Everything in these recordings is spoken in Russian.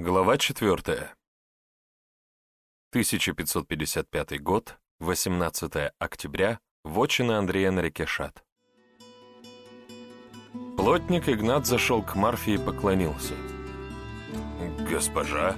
Глава 4. 1555 год, 18 октября, вотчина Андрея на реке Шат. Плотник Игнат зашел к Марфе и поклонился. «Госпожа?»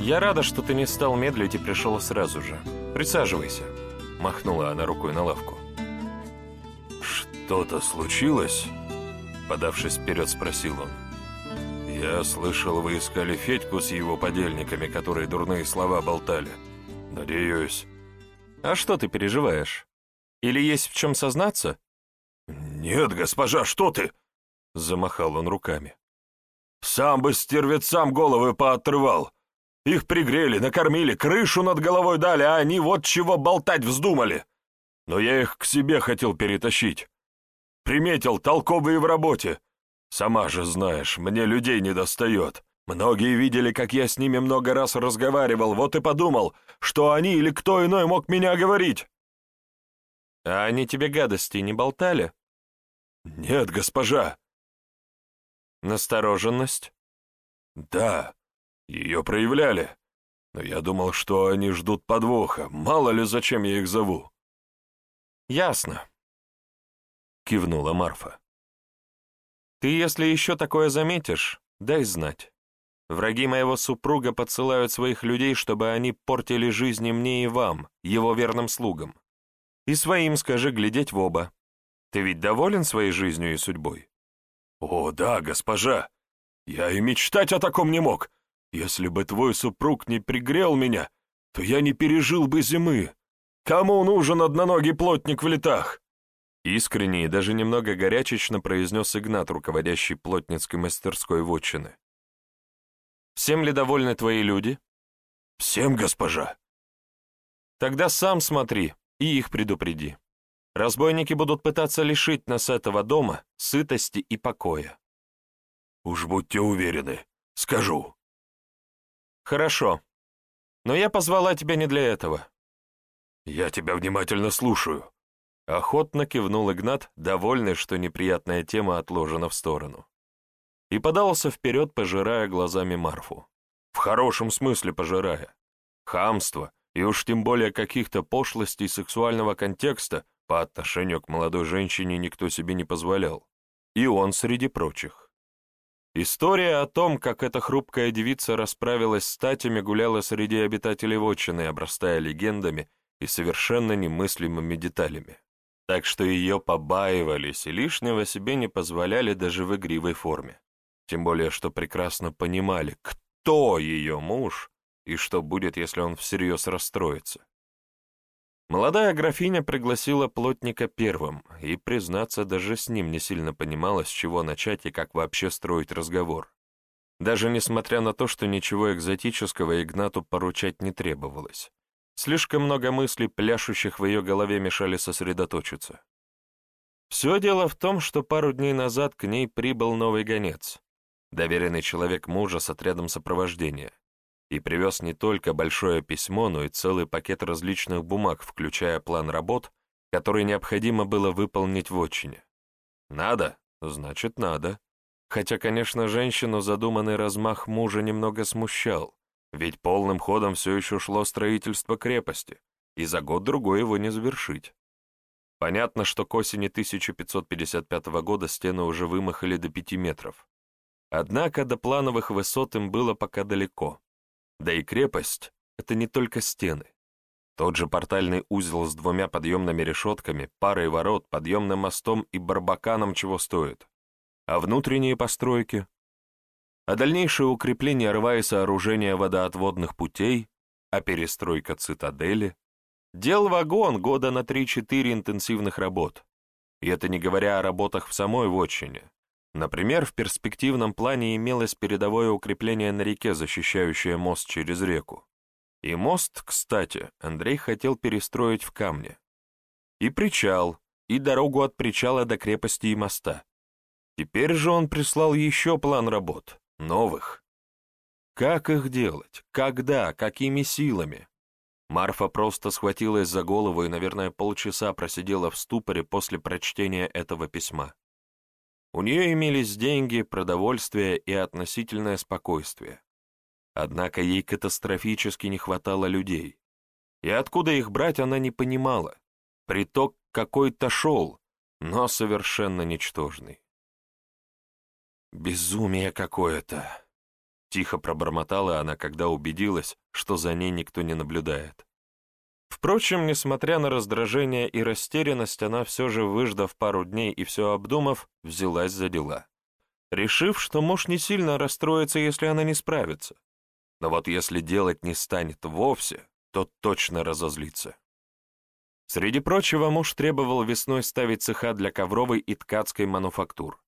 «Я рада, что ты не стал медлить и пришел сразу же. Присаживайся», — махнула она рукой на лавку. «Что-то случилось?» — подавшись вперед, спросил он. «Я слышал, вы искали Федьку с его подельниками, которые дурные слова болтали. Надеюсь...» «А что ты переживаешь? Или есть в чем сознаться?» «Нет, госпожа, что ты?» — замахал он руками. «Сам бы стервецам головы поотрывал. Их пригрели, накормили, крышу над головой дали, а они вот чего болтать вздумали. Но я их к себе хотел перетащить. Приметил, толковые в работе. Сама же знаешь, мне людей не достает. Многие видели, как я с ними много раз разговаривал, вот и подумал, что они или кто иной мог меня говорить. А они тебе гадости не болтали? Нет, госпожа. Настороженность? Да, ее проявляли. Но я думал, что они ждут подвоха. Мало ли, зачем я их зову. Ясно. Кивнула Марфа. Ты, если еще такое заметишь, дай знать. Враги моего супруга подсылают своих людей, чтобы они портили жизни мне и вам, его верным слугам. И своим скажи глядеть в оба. Ты ведь доволен своей жизнью и судьбой? О, да, госпожа. Я и мечтать о таком не мог. Если бы твой супруг не пригрел меня, то я не пережил бы зимы. Кому нужен одноногий плотник в летах? Искренне и даже немного горячечно произнес Игнат, руководящий плотницкой мастерской вотчины. «Всем ли довольны твои люди?» «Всем, госпожа». «Тогда сам смотри и их предупреди. Разбойники будут пытаться лишить нас этого дома, сытости и покоя». «Уж будьте уверены, скажу». «Хорошо, но я позвала тебя не для этого». «Я тебя внимательно слушаю», Охотно кивнул Игнат, довольный, что неприятная тема отложена в сторону. И подался вперед, пожирая глазами Марфу. В хорошем смысле пожирая. Хамство, и уж тем более каких-то пошлостей сексуального контекста по отношению к молодой женщине никто себе не позволял. И он среди прочих. История о том, как эта хрупкая девица расправилась с статями, гуляла среди обитателей вотчины, обрастая легендами и совершенно немыслимыми деталями так что ее побаивались и лишнего себе не позволяли даже в игривой форме. Тем более, что прекрасно понимали, кто ее муж и что будет, если он всерьез расстроится. Молодая графиня пригласила плотника первым, и, признаться, даже с ним не сильно понимала, с чего начать и как вообще строить разговор. Даже несмотря на то, что ничего экзотического Игнату поручать не требовалось. Слишком много мыслей, пляшущих в ее голове, мешали сосредоточиться. Все дело в том, что пару дней назад к ней прибыл новый гонец, доверенный человек мужа с отрядом сопровождения, и привез не только большое письмо, но и целый пакет различных бумаг, включая план работ, который необходимо было выполнить в отчине. Надо, значит надо. Хотя, конечно, женщину задуманный размах мужа немного смущал. Ведь полным ходом все еще шло строительство крепости, и за год-другой его не завершить. Понятно, что к осени 1555 года стены уже вымахали до пяти метров. Однако до плановых высот им было пока далеко. Да и крепость — это не только стены. Тот же портальный узел с двумя подъемными решетками, парой ворот, подъемным мостом и барбаканом чего стоит. А внутренние постройки а дальнейшее укрепление рва и сооружение водоотводных путей, а перестройка цитадели. Дел вагон года на 3-4 интенсивных работ. И это не говоря о работах в самой вотчине. Например, в перспективном плане имелось передовое укрепление на реке, защищающее мост через реку. И мост, кстати, Андрей хотел перестроить в камне. И причал, и дорогу от причала до крепости и моста. Теперь же он прислал еще план работ. Новых. Как их делать? Когда? Какими силами? Марфа просто схватилась за голову и, наверное, полчаса просидела в ступоре после прочтения этого письма. У нее имелись деньги, продовольствие и относительное спокойствие. Однако ей катастрофически не хватало людей. И откуда их брать, она не понимала. Приток какой-то шел, но совершенно ничтожный. «Безумие какое-то!» — тихо пробормотала она, когда убедилась, что за ней никто не наблюдает. Впрочем, несмотря на раздражение и растерянность, она все же, выждав пару дней и все обдумав, взялась за дела, решив, что муж не сильно расстроится, если она не справится. Но вот если делать не станет вовсе, то точно разозлится. Среди прочего, муж требовал весной ставить цеха для ковровой и ткацкой мануфактур,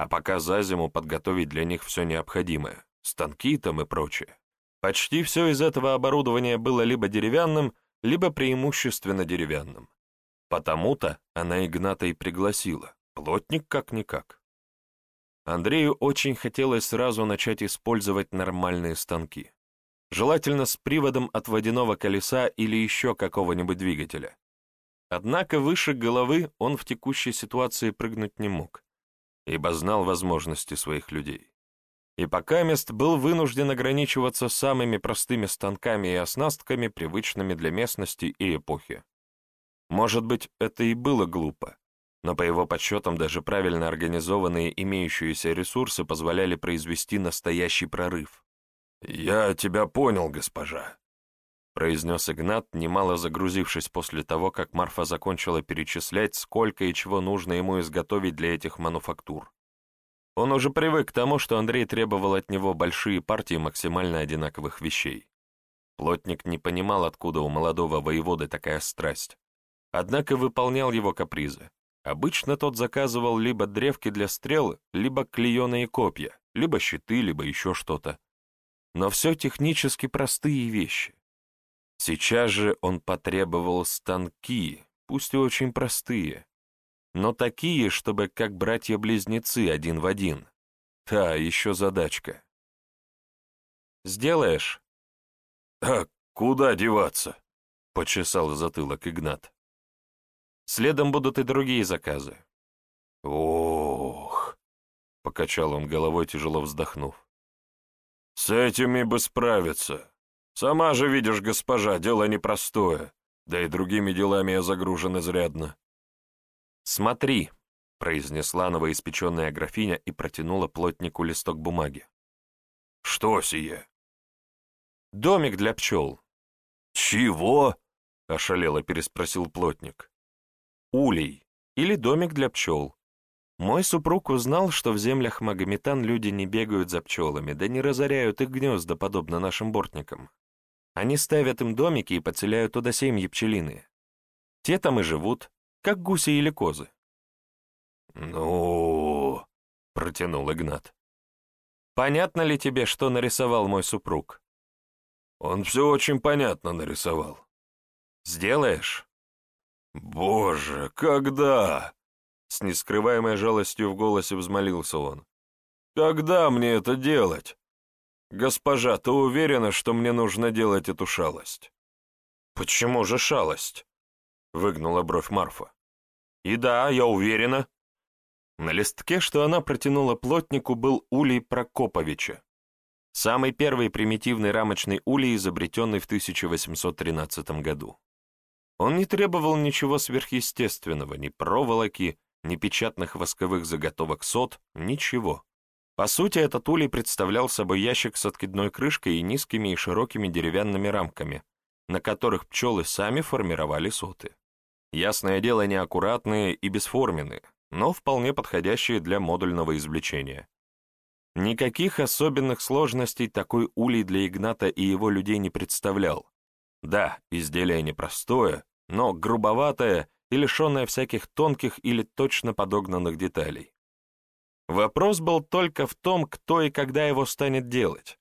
а пока за зиму подготовить для них все необходимое, станки там и прочее. Почти все из этого оборудования было либо деревянным, либо преимущественно деревянным. Потому-то она Игната и пригласила, плотник как-никак. Андрею очень хотелось сразу начать использовать нормальные станки. Желательно с приводом от водяного колеса или еще какого-нибудь двигателя. Однако выше головы он в текущей ситуации прыгнуть не мог, ибо знал возможности своих людей. И пока мест был вынужден ограничиваться самыми простыми станками и оснастками, привычными для местности и эпохи. Может быть, это и было глупо, но по его подсчетам даже правильно организованные имеющиеся ресурсы позволяли произвести настоящий прорыв. «Я тебя понял, госпожа», произнес Игнат, немало загрузившись после того, как Марфа закончила перечислять, сколько и чего нужно ему изготовить для этих мануфактур. Он уже привык к тому, что Андрей требовал от него большие партии максимально одинаковых вещей. Плотник не понимал, откуда у молодого воеводы такая страсть. Однако выполнял его капризы. Обычно тот заказывал либо древки для стрел, либо клееные копья, либо щиты, либо еще что-то. Но все технически простые вещи. Сейчас же он потребовал станки, пусть и очень простые, но такие, чтобы как братья-близнецы один в один. Та еще задачка. «Сделаешь?» «А куда деваться?» — почесал затылок Игнат. «Следом будут и другие заказы». «Ох!» — покачал он головой, тяжело вздохнув. «С этими бы справиться. Сама же видишь, госпожа, дело непростое, да и другими делами я загружен изрядно. «Смотри», — произнесла новоиспеченная графиня и протянула плотнику листок бумаги. «Что сие?» «Домик для пчел». «Чего?» — ошалело переспросил плотник. «Улей или домик для пчел. Мой супруг узнал, что в землях Магометан люди не бегают за пчелами, да не разоряют их гнезда, подобно нашим бортникам. Они ставят им домики и подселяют туда семьи пчелиные. Те там и живут, как гуси или козы. «Ну...» — протянул Игнат. «Понятно ли тебе, что нарисовал мой супруг?» «Он все очень понятно нарисовал». «Сделаешь?» «Боже, когда?» С нескрываемой жалостью в голосе взмолился он. «Когда мне это делать?» «Госпожа, ты уверена, что мне нужно делать эту шалость?» «Почему же шалость?» — выгнула бровь Марфа. «И да, я уверена». На листке, что она протянула плотнику, был улей Прокоповича. Самый первый примитивный рамочный улей, изобретенный в 1813 году. Он не требовал ничего сверхъестественного, ни проволоки, ни печатных восковых заготовок сот, ничего. По сути, этот улей представлял собой ящик с откидной крышкой и низкими и широкими деревянными рамками, на которых пчелы сами формировали соты. Ясное дело, неаккуратные и бесформенные, но вполне подходящие для модульного извлечения. Никаких особенных сложностей такой улей для Игната и его людей не представлял. Да, изделие непростое, но грубоватое и лишенное всяких тонких или точно подогнанных деталей. Вопрос был только в том, кто и когда его станет делать.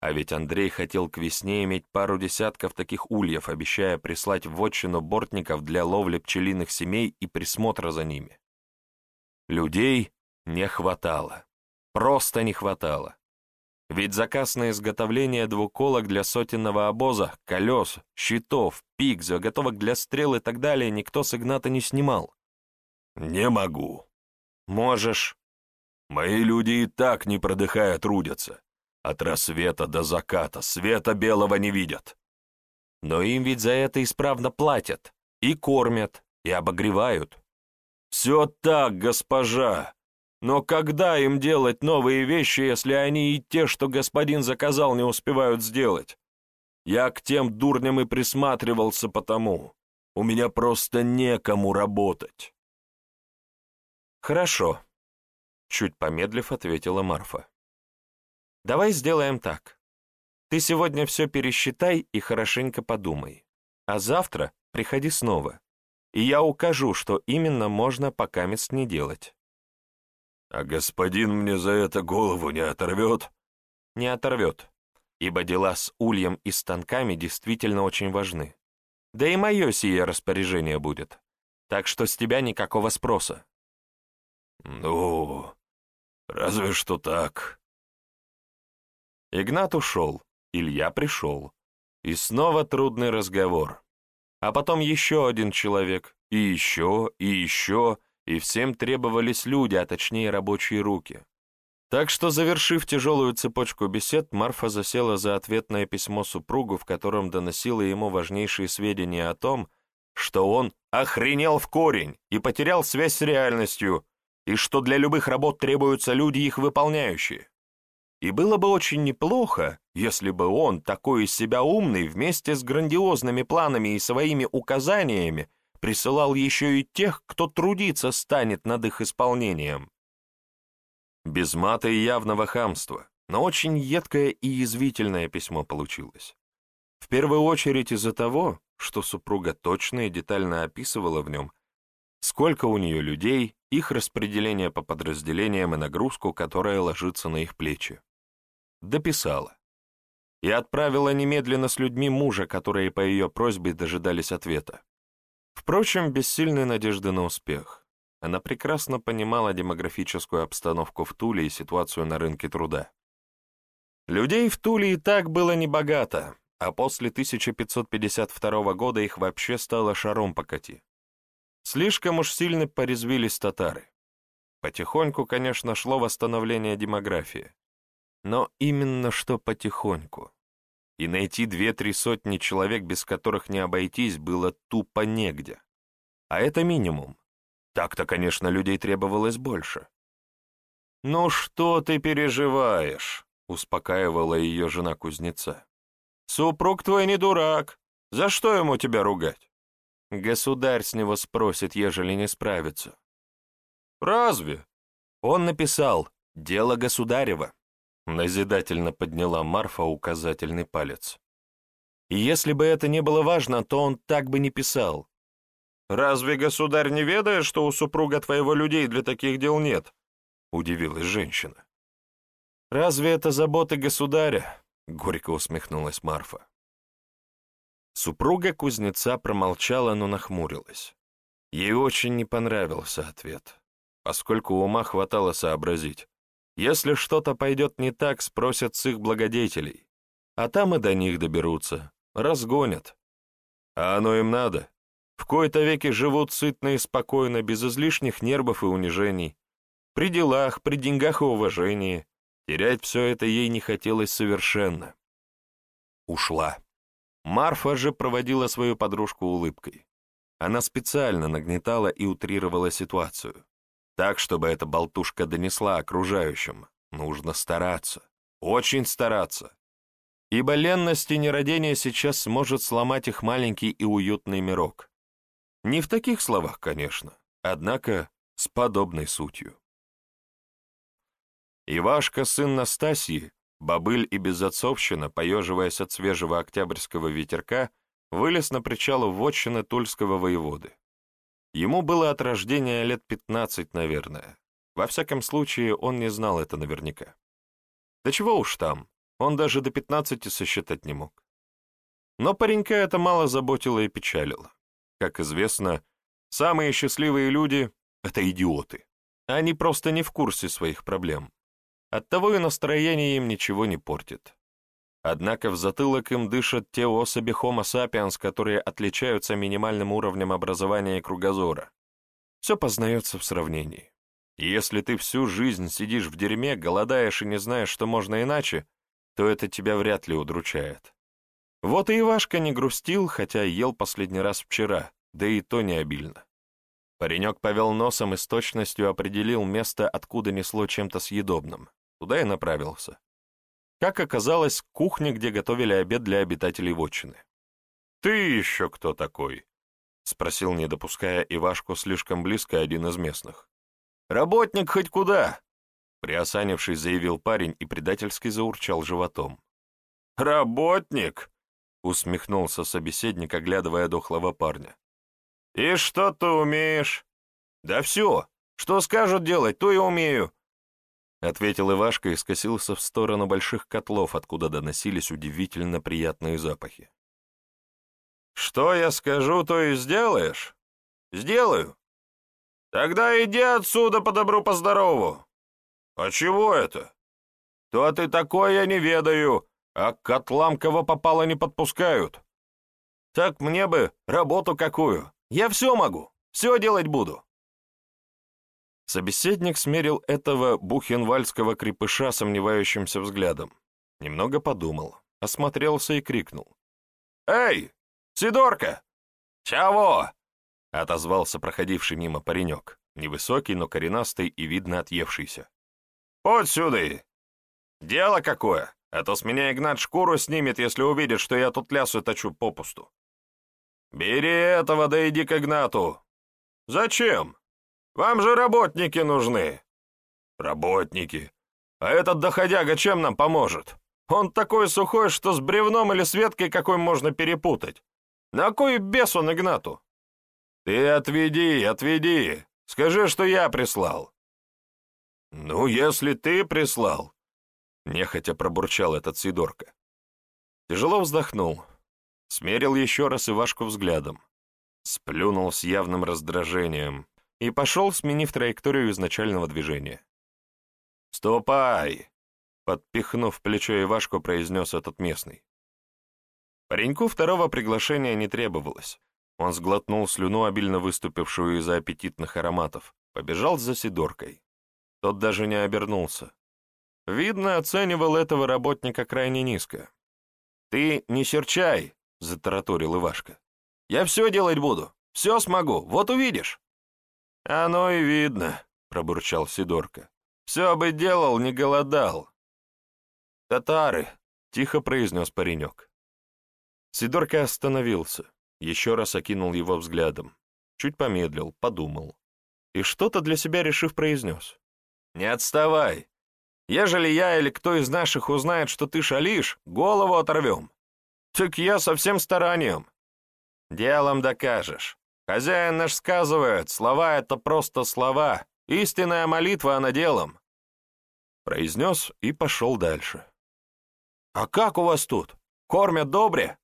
А ведь Андрей хотел к весне иметь пару десятков таких ульев, обещая прислать в отчину бортников для ловли пчелиных семей и присмотра за ними. Людей не хватало. Просто не хватало. Ведь заказ на изготовление двуколок для сотенного обоза, колес, щитов, пик, заготовок для стрел и так далее никто с Игната не снимал. «Не могу». «Можешь», Мои люди и так, не продыхая, трудятся. От рассвета до заката света белого не видят. Но им ведь за это исправно платят, и кормят, и обогревают. Все так, госпожа. Но когда им делать новые вещи, если они и те, что господин заказал, не успевают сделать? Я к тем дурням и присматривался потому. У меня просто некому работать. Хорошо, чуть помедлив, ответила Марфа. Давай сделаем так. Ты сегодня все пересчитай и хорошенько подумай. А завтра приходи снова, и я укажу, что именно можно пока мест не делать. А господин мне за это голову не оторвет? Не оторвет, ибо дела с ульем и станками действительно очень важны. Да и мое сие распоряжение будет, так что с тебя никакого спроса. Ну, разве что так. Игнат ушел, Илья пришел. И снова трудный разговор. А потом еще один человек, и еще, и еще, и всем требовались люди, а точнее рабочие руки. Так что, завершив тяжелую цепочку бесед, Марфа засела за ответное письмо супругу, в котором доносила ему важнейшие сведения о том, что он охренел в корень и потерял связь с реальностью, и что для любых работ требуются люди, их выполняющие. И было бы очень неплохо, если бы он, такой из себя умный, вместе с грандиозными планами и своими указаниями, присылал еще и тех, кто трудиться станет над их исполнением. Без мата и явного хамства, но очень едкое и язвительное письмо получилось. В первую очередь из-за того, что супруга точно и детально описывала в нем, сколько у нее людей, их распределение по подразделениям и нагрузку, которая ложится на их плечи дописала и отправила немедленно с людьми мужа, которые по ее просьбе дожидались ответа. Впрочем, без сильной надежды на успех. Она прекрасно понимала демографическую обстановку в Туле и ситуацию на рынке труда. Людей в Туле и так было небогато, а после 1552 года их вообще стало шаром покати. Слишком уж сильно порезвились татары. Потихоньку, конечно, шло восстановление демографии. Но именно что потихоньку. И найти две-три сотни человек, без которых не обойтись, было тупо негде. А это минимум. Так-то, конечно, людей требовалось больше. «Ну что ты переживаешь?» — успокаивала ее жена кузнеца. «Супруг твой не дурак. За что ему тебя ругать?» Государь с него спросит, ежели не справится. «Разве?» Он написал «Дело государева». Назидательно подняла Марфа указательный палец. И если бы это не было важно, то он так бы не писал. «Разве государь не ведает, что у супруга твоего людей для таких дел нет?» — удивилась женщина. «Разве это заботы государя?» — горько усмехнулась Марфа. Супруга кузнеца промолчала, но нахмурилась. Ей очень не понравился ответ, поскольку ума хватало сообразить. Если что-то пойдет не так, спросят с их благодетелей, а там и до них доберутся, разгонят. А оно им надо. В кои-то веки живут сытно и спокойно, без излишних нервов и унижений. При делах, при деньгах и уважении. Терять все это ей не хотелось совершенно. Ушла. Марфа же проводила свою подружку улыбкой. Она специально нагнетала и утрировала ситуацию. Так, чтобы эта болтушка донесла окружающим. Нужно стараться. Очень стараться. Ибо ленность и нерадение сейчас сможет сломать их маленький и уютный мирок. Не в таких словах, конечно, однако с подобной сутью. Ивашка, сын Настасьи, бобыль и безотцовщина, поеживаясь от свежего октябрьского ветерка, вылез на причал в вотчины Тульского воеводы. Ему было от рождения лет пятнадцать, наверное. Во всяком случае, он не знал это наверняка. Да чего уж там, он даже до пятнадцати сосчитать не мог. Но паренька это мало заботило и печалило. Как известно, самые счастливые люди — это идиоты. Они просто не в курсе своих проблем. Оттого и настроение им ничего не портит. Однако в затылок им дышат те особи Homo sapiens, которые отличаются минимальным уровнем образования и кругозора. Все познается в сравнении. И если ты всю жизнь сидишь в дерьме, голодаешь и не знаешь, что можно иначе, то это тебя вряд ли удручает. Вот и Ивашка не грустил, хотя ел последний раз вчера, да и то не обильно. Паренек повел носом и с точностью определил место, откуда несло чем-то съедобным. Туда и направился. Как оказалось, кухня, где готовили обед для обитателей вотчины. «Ты еще кто такой?» — спросил, не допуская Ивашку слишком близко один из местных. «Работник хоть куда!» Приосанившись, заявил парень и предательски заурчал животом. «Работник!» — усмехнулся собеседник, оглядывая дохлого парня. «И что ты умеешь?» «Да все! Что скажут делать, то и умею!» Ответил Ивашка и скосился в сторону больших котлов, откуда доносились удивительно приятные запахи. «Что я скажу, то и сделаешь?» «Сделаю!» «Тогда иди отсюда по добру, по здорову!» «А чего это?» «То ты такое я не ведаю, а к котлам кого попало не подпускают». «Так мне бы работу какую. Я все могу, все делать буду». Собеседник смерил этого бухенвальского крепыша сомневающимся взглядом. Немного подумал, осмотрелся и крикнул. «Эй, Сидорка!» «Чего?» — отозвался проходивший мимо паренек, невысокий, но коренастый и, видно, отъевшийся. «Вот сюда! Дело какое, а то с меня Игнат шкуру снимет, если увидит, что я тут лясу точу попусту. Бери этого, да иди к Игнату. Зачем? Вам же работники нужны. Работники. А этот доходяга чем нам поможет? Он такой сухой, что с бревном или с веткой какой можно перепутать. На кой бес он Игнату? Ты отведи, отведи. Скажи, что я прислал. «Ну, если ты прислал», — нехотя пробурчал этот Сидорка. Тяжело вздохнул, смерил еще раз Ивашку взглядом, сплюнул с явным раздражением и пошел, сменив траекторию изначального движения. «Ступай!» — подпихнув плечо Ивашку, произнес этот местный. Пареньку второго приглашения не требовалось. Он сглотнул слюну, обильно выступившую из-за аппетитных ароматов, побежал за Сидоркой. Тот даже не обернулся. Видно, оценивал этого работника крайне низко. «Ты не серчай», — затараторил Ивашка. «Я все делать буду, все смогу, вот увидишь». «Оно и видно», — пробурчал Сидорка. «Все бы делал, не голодал». «Татары», — тихо произнес паренек. Сидорка остановился, еще раз окинул его взглядом, чуть помедлил, подумал. И что-то для себя решив произнес. «Не отставай. Ежели я или кто из наших узнает, что ты шалишь, голову оторвем. Так я со всем старанием. Делом докажешь. Хозяин наш сказывает, слова — это просто слова. Истинная молитва, она делом». Произнес и пошел дальше. «А как у вас тут? Кормят добре?»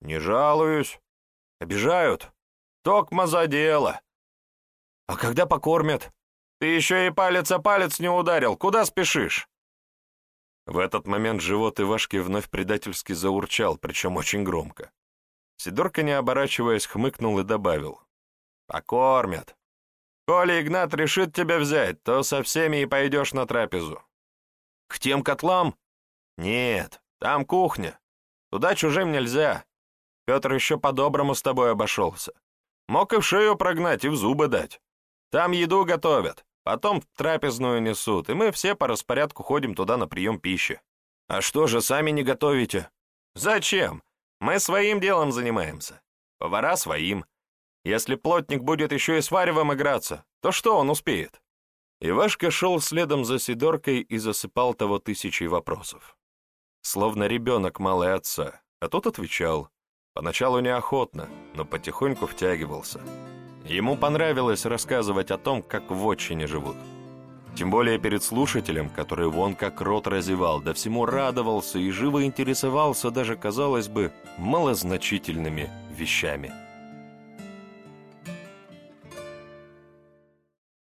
«Не жалуюсь. Обижают. Токма за дело». «А когда покормят?» Ты еще и палец о палец не ударил. Куда спешишь?» В этот момент живот Ивашки вновь предательски заурчал, причем очень громко. Сидорка, не оборачиваясь, хмыкнул и добавил. «Покормят. Коли Игнат решит тебя взять, то со всеми и пойдешь на трапезу. К тем котлам? Нет, там кухня. Туда чужим нельзя. Петр еще по-доброму с тобой обошелся. Мог и в шею прогнать, и в зубы дать. Там еду готовят, потом в трапезную несут, и мы все по распорядку ходим туда на прием пищи. А что же, сами не готовите? Зачем? Мы своим делом занимаемся. Повара своим. Если плотник будет еще и с варевом играться, то что он успеет? Ивашка шел следом за Сидоркой и засыпал того тысячей вопросов. Словно ребенок малый отца, а тот отвечал. Поначалу неохотно, но потихоньку втягивался. Ему понравилось рассказывать о том, как в отчине живут. Тем более перед слушателем, который вон как рот разевал, да всему радовался и живо интересовался даже, казалось бы, малозначительными вещами.